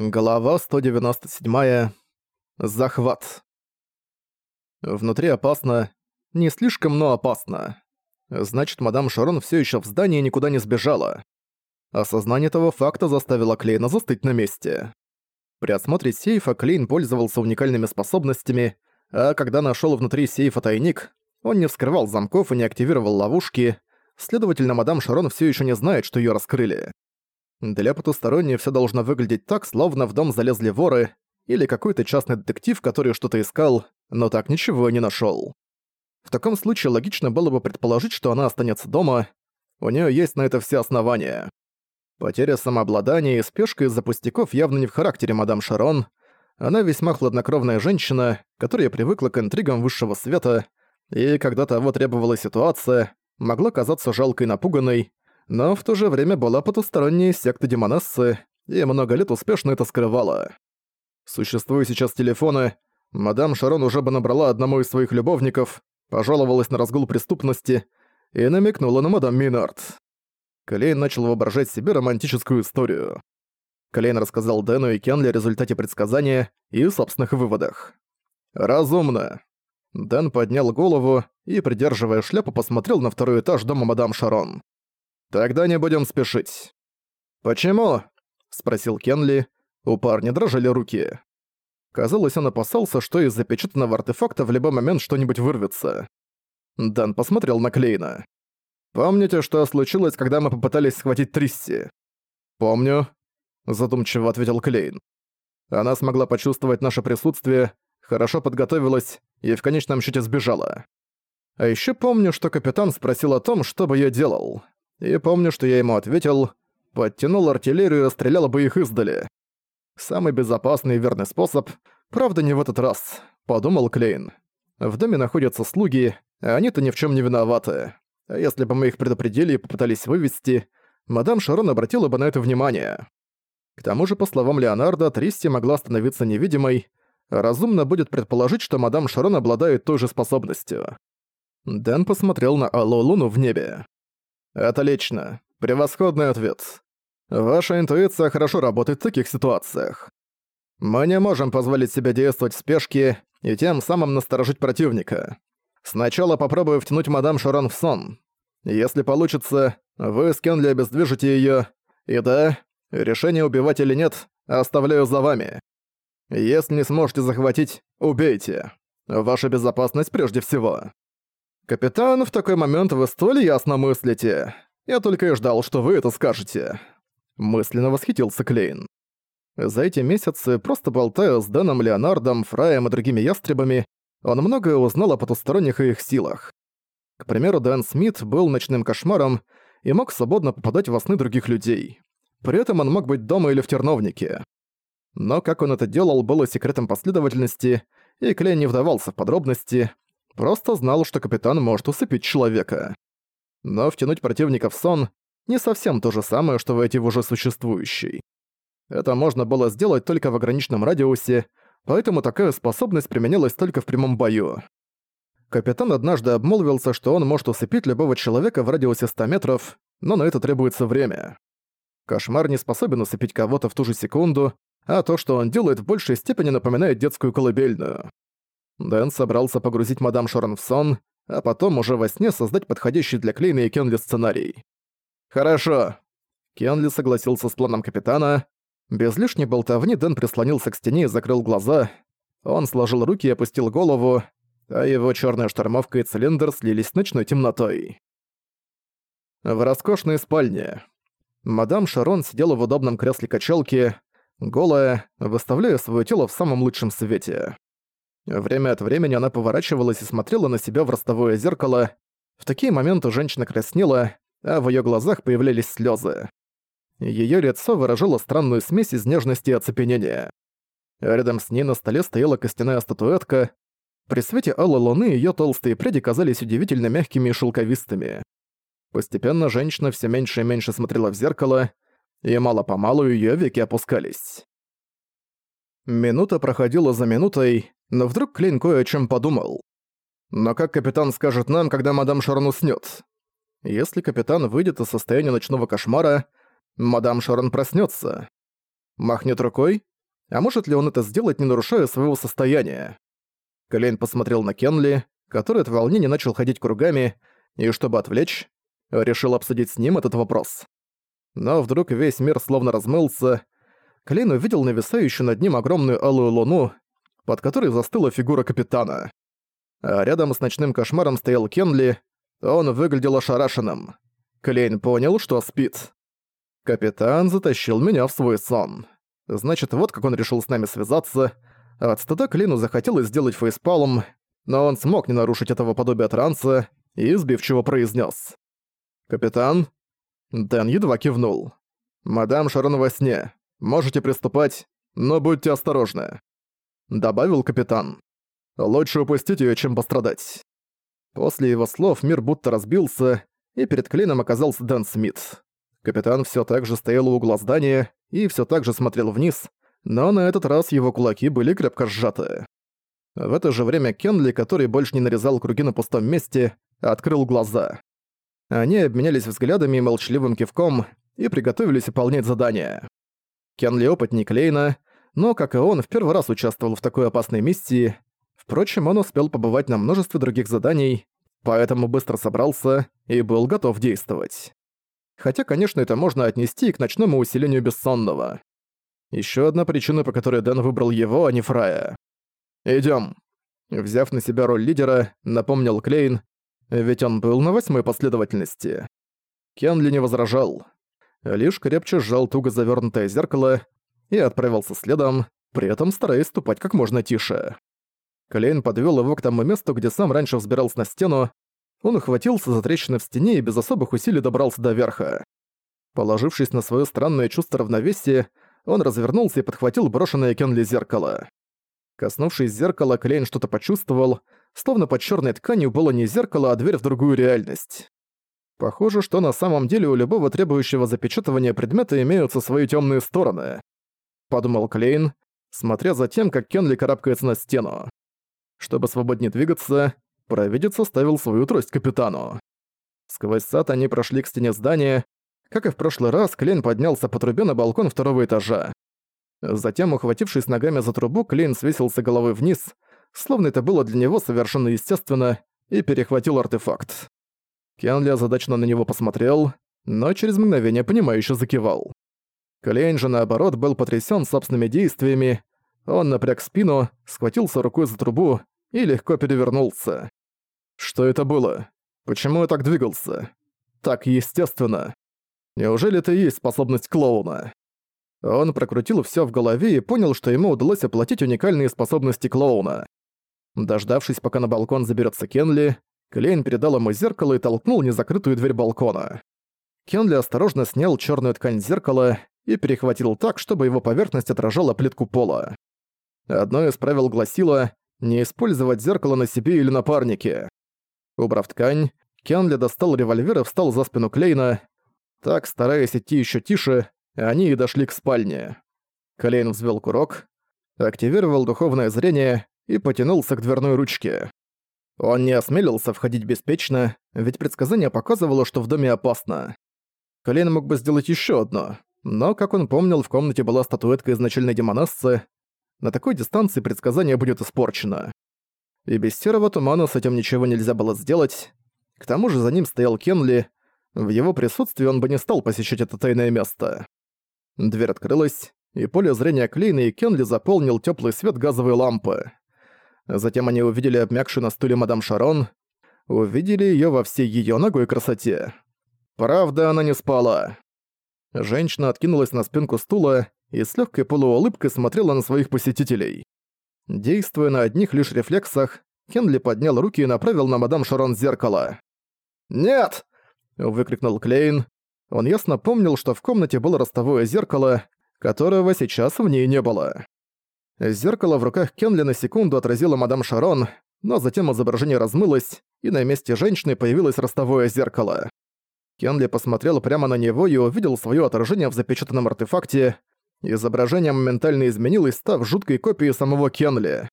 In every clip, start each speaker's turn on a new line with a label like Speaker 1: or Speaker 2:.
Speaker 1: Глава 197. Захват. Внутри опасно. Не слишком, но опасно. Значит, мадам Шарон все еще в здании никуда не сбежала. Осознание этого факта заставило Клейна застыть на месте. При осмотре сейфа Клейн пользовался уникальными способностями, а когда нашел внутри сейфа тайник, он не вскрывал замков и не активировал ловушки, следовательно, мадам Шарон все еще не знает, что ее раскрыли. Для потусторонней все должно выглядеть так, словно в дом залезли воры или какой-то частный детектив, который что-то искал, но так ничего не нашел. В таком случае логично было бы предположить, что она останется дома, у нее есть на это все основания. Потеря самообладания и спешка из-за пустяков явно не в характере мадам Шарон. Она весьма хладнокровная женщина, которая привыкла к интригам высшего света, и когда того требовала ситуация, могла казаться жалкой и напуганной, но в то же время была потусторонней секта Демонессы и много лет успешно это скрывала. Существуя сейчас телефоны, мадам Шарон уже бы набрала одному из своих любовников, пожаловалась на разгул преступности и намекнула на мадам Минард. Клейн начал воображать себе романтическую историю. Клейн рассказал Дэну и Кенли о результате предсказания и собственных выводах. «Разумно». Дэн поднял голову и, придерживая шляпу, посмотрел на второй этаж дома мадам Шарон. «Тогда не будем спешить». «Почему?» — спросил Кенли. У парня дрожали руки. Казалось, он опасался, что из запечатанного артефакта в любой момент что-нибудь вырвется. Дан посмотрел на Клейна. «Помните, что случилось, когда мы попытались схватить Трисси?» «Помню», — задумчиво ответил Клейн. «Она смогла почувствовать наше присутствие, хорошо подготовилась и в конечном счете сбежала. А еще помню, что капитан спросил о том, что бы я делал. И помню, что я ему ответил, подтянул артиллерию и расстрелял бы их издали. Самый безопасный и верный способ, правда не в этот раз, подумал Клейн. В доме находятся слуги, а они-то ни в чем не виноваты. А если бы мы их предупредили и попытались вывести, мадам Шарон обратила бы на это внимание. К тому же, по словам Леонардо, Тристи могла становиться невидимой, разумно будет предположить, что мадам Шарон обладает той же способностью. Дэн посмотрел на Алло Луну в небе. Отлично. Превосходный ответ. Ваша интуиция хорошо работает в таких ситуациях. Мы не можем позволить себе действовать в спешке и тем самым насторожить противника. Сначала попробую втянуть мадам Шарон в сон. Если получится, вы с Кенли обездвижите её. И да, решение убивать или нет, оставляю за вами. Если не сможете захватить, убейте. Ваша безопасность прежде всего. «Капитан, в такой момент вы столь ясно мыслите. Я только и ждал, что вы это скажете». Мысленно восхитился Клейн. За эти месяцы, просто болтая с Дэном, Леонардом, Фраем и другими ястребами, он многое узнал о потусторонних и их силах. К примеру, Дэн Смит был ночным кошмаром и мог свободно попадать во сны других людей. При этом он мог быть дома или в терновнике. Но как он это делал, было секретом последовательности, и Клейн не вдавался в подробности, Просто знал, что капитан может усыпить человека. Но втянуть противника в сон — не совсем то же самое, что войти в уже существующий. Это можно было сделать только в ограниченном радиусе, поэтому такая способность применялась только в прямом бою. Капитан однажды обмолвился, что он может усыпить любого человека в радиусе 100 метров, но на это требуется время. Кошмар не способен усыпить кого-то в ту же секунду, а то, что он делает, в большей степени напоминает детскую колыбельную. Дэн собрался погрузить мадам Шорон в сон, а потом уже во сне создать подходящий для Клейна и Кенли сценарий. «Хорошо». Кенли согласился с планом капитана. Без лишней болтовни Дэн прислонился к стене и закрыл глаза. Он сложил руки и опустил голову, а его черная штормовка и цилиндр слились с ночной темнотой. В роскошной спальне. Мадам Шарон сидела в удобном кресле качалки, голая, выставляя свое тело в самом лучшем свете. Время от времени она поворачивалась и смотрела на себя в ростовое зеркало. В такие моменты женщина краснела, а в её глазах появлялись слёзы. Её лицо выражало странную смесь из нежности и оцепенения. Рядом с ней на столе стояла костяная статуэтка. При свете алой луны её толстые пряди казались удивительно мягкими и шелковистыми. Постепенно женщина всё меньше и меньше смотрела в зеркало, и мало-помалу её веки опускались. Минута проходила за минутой, но вдруг Клейн кое о чем подумал. Но как капитан скажет нам, когда мадам Шарон уснет? Если капитан выйдет из состояния ночного кошмара, мадам Шарон проснется. Махнет рукой А может ли он это сделать, не нарушая своего состояния? Клейн посмотрел на Кенли, который от волнения начал ходить кругами, и чтобы отвлечь, решил обсудить с ним этот вопрос. Но вдруг весь мир словно размылся. Клейн увидел нависающую над ним огромную алую луну, под которой застыла фигура капитана. А рядом с ночным кошмаром стоял Кенли, он выглядел ошарашенным. Клейн понял, что спит. Капитан затащил меня в свой сон. Значит, вот как он решил с нами связаться. От стыда Клину захотелось сделать фейспалм, но он смог не нарушить этого подобия транса и сбивчиво произнес: «Капитан?» Дэн едва кивнул. «Мадам Шарон во сне. Можете приступать, но будьте осторожны», — добавил капитан. «Лучше упустить её, чем пострадать». После его слов мир будто разбился, и перед Клином оказался Дэн Смит. Капитан всё так же стоял у угла здания, и все так же смотрел вниз, но на этот раз его кулаки были крепко сжаты. В это же время Кенли, который больше не нарезал круги на пустом месте, открыл глаза. Они обменялись взглядами и молчаливым кивком и приготовились выполнять задание. Кенли опытник Лейна, но, как и он, в первый раз участвовал в такой опасной миссии. Впрочем, он успел побывать на множестве других заданий, поэтому быстро собрался и был готов действовать. Хотя, конечно, это можно отнести к ночному усилению бессонного. Еще одна причина, по которой Дэн выбрал его, а не Фрая. Идем. Взяв на себя роль лидера, напомнил Клейн, ведь он был на восьмой последовательности. Кенли не возражал. Лишь крепче сжал туго завернутое зеркало и отправился следом, при этом стараясь ступать как можно тише. Клейн подвел его к тому месту, где сам раньше взбирался на стену, он ухватился за трещины в стене и без особых усилий добрался до верха. Положившись на свое странное чувство равновесия, он развернулся и подхватил брошенное Кенли зеркало. Коснувшись зеркала, Клейн что-то почувствовал, словно под черной тканью было не зеркало, а дверь в другую реальность. Похоже, что на самом деле у любого требующего запечатывания предмета имеются свои темные стороны. Подумал Клейн, смотря за тем, как Кенли карабкается на стену. Чтобы свободнее двигаться, провидец оставил свою трость капитану. Сквозь сад они прошли к стене здания. Как и в прошлый раз, Клейн поднялся по трубе на балкон второго этажа. Затем, ухватившись ногами за трубу, Клейн свесился головой вниз, словно это было для него совершенно естественно, и перехватил артефакт. Кенли озадаченно на него посмотрел, но через мгновение понимающе закивал. Клейн же, наоборот, был потрясен собственными действиями. Он напряг спину, схватился рукой за трубу и легко перевернулся. Что это было? Почему я так двигался? Так естественно. Неужели это и есть способность клоуна? Он прокрутил всё в голове и понял, что ему удалось оплатить уникальные способности клоуна. Дождавшись, пока на балкон заберётся Кенли, Клейн передал ему зеркало и толкнул незакрытую дверь балкона. Кенли осторожно снял чёрную ткань зеркала и перехватил так, чтобы его поверхность отражала плитку пола. Одно из правил гласило «не использовать зеркало на себе или напарнике». Убрав ткань, Кенли достал револьвер и встал за спину Клейна. Так, стараясь идти еще тише, они и дошли к спальне. Клейн взвел курок, активировал духовное зрение и потянулся к дверной ручке. Он не осмелился входить беспечно, ведь предсказание показывало, что в доме опасно. Клейн мог бы сделать еще одно, но, как он помнил, в комнате была статуэтка изначальной демонессы. На такой дистанции предсказание будет испорчено и без серого тумана с этим ничего нельзя было сделать. К тому же за ним стоял Кенли, в его присутствии он бы не стал посещать это тайное место. Дверь открылась, и поле зрения Клейна и Кенли заполнил теплый свет газовой лампы. Затем они увидели обмякшую на стуле мадам Шарон, увидели ее во всей ее ногой красоте. Правда, она не спала. Женщина откинулась на спинку стула и с легкой полуулыбкой смотрела на своих посетителей. Действуя на одних лишь рефлексах, Кенли поднял руки и направил на мадам Шарон зеркало. «Нет!» — выкрикнул Клейн. Он ясно помнил, что в комнате было ростовое зеркало, которого сейчас в ней не было. Зеркало в руках Кенли на секунду отразило мадам Шарон, но затем изображение размылось, и на месте женщины появилось ростовое зеркало. Кенли посмотрел прямо на него и увидел свое отражение в запечатанном артефакте, Изображение моментально изменилось, став жуткой копией самого Кенли.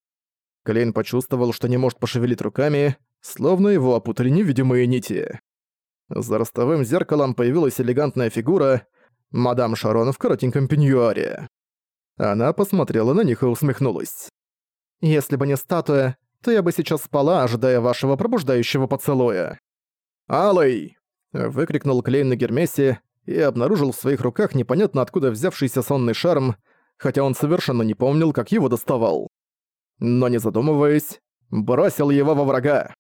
Speaker 1: Клейн почувствовал, что не может пошевелить руками, словно его опутали невидимые нити. За ростовым зеркалом появилась элегантная фигура мадам Шарон в коротеньком пеньюаре. Она посмотрела на них и усмехнулась. «Если бы не статуя, то я бы сейчас спала, ожидая вашего пробуждающего поцелуя». «Алый!» — выкрикнул Клейн на Гермесе и обнаружил в своих руках непонятно откуда взявшийся сонный шарм, хотя он совершенно не помнил, как его доставал. Но не задумываясь, бросил его во врага.